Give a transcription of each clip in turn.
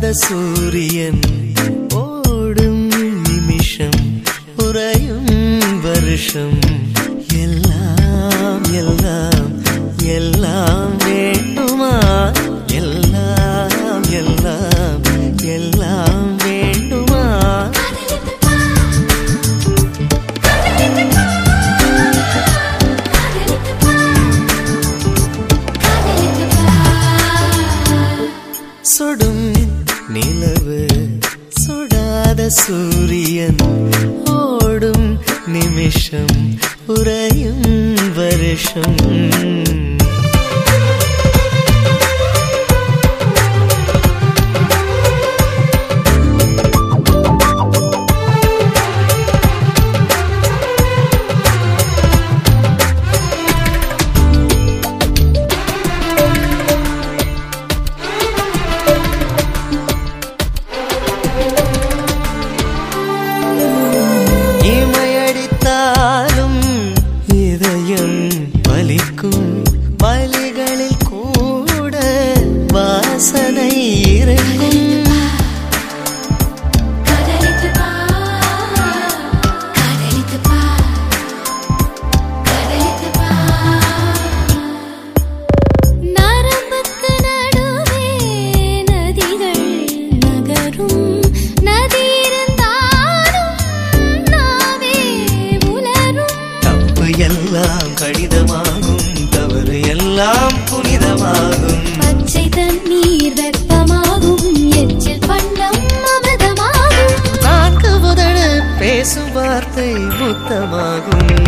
மாத சூரியன் ஓடும் நிமிஷம் உறையும் வருஷம். സൂര്യൻ ഓടും നിമിഷം ഉറയും വർഷം எல்லாம் கடிதமாகும் தவறு எல்லாம் புனிதமாகும். பச்சை தண்ணீர் வெப்பமாகும் எச்சில் பண்ணம் அமிர்தமாகும். நான்கு முதல் பேசும் வார்த்தை முத்தமாகும்.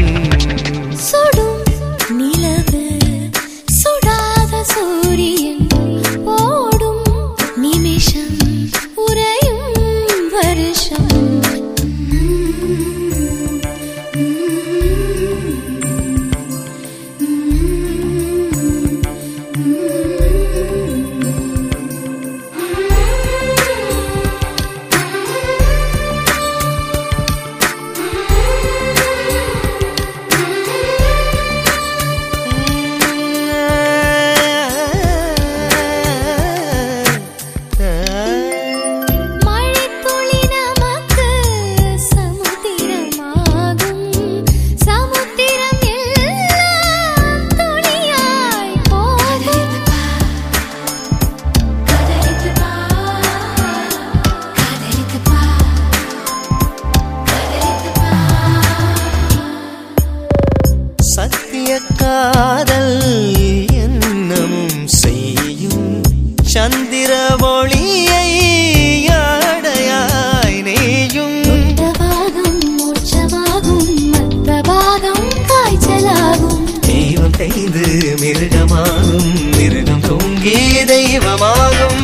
மிருகமாகும் மிருகம் தூங்கே தெய்வமாகும்.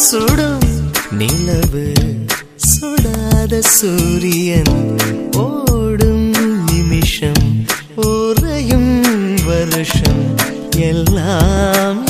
சுடும் நிலவு சுடாத சூரியன் ஓடும் நிமிஷம் உறையும் வருஷம் எல்லாம்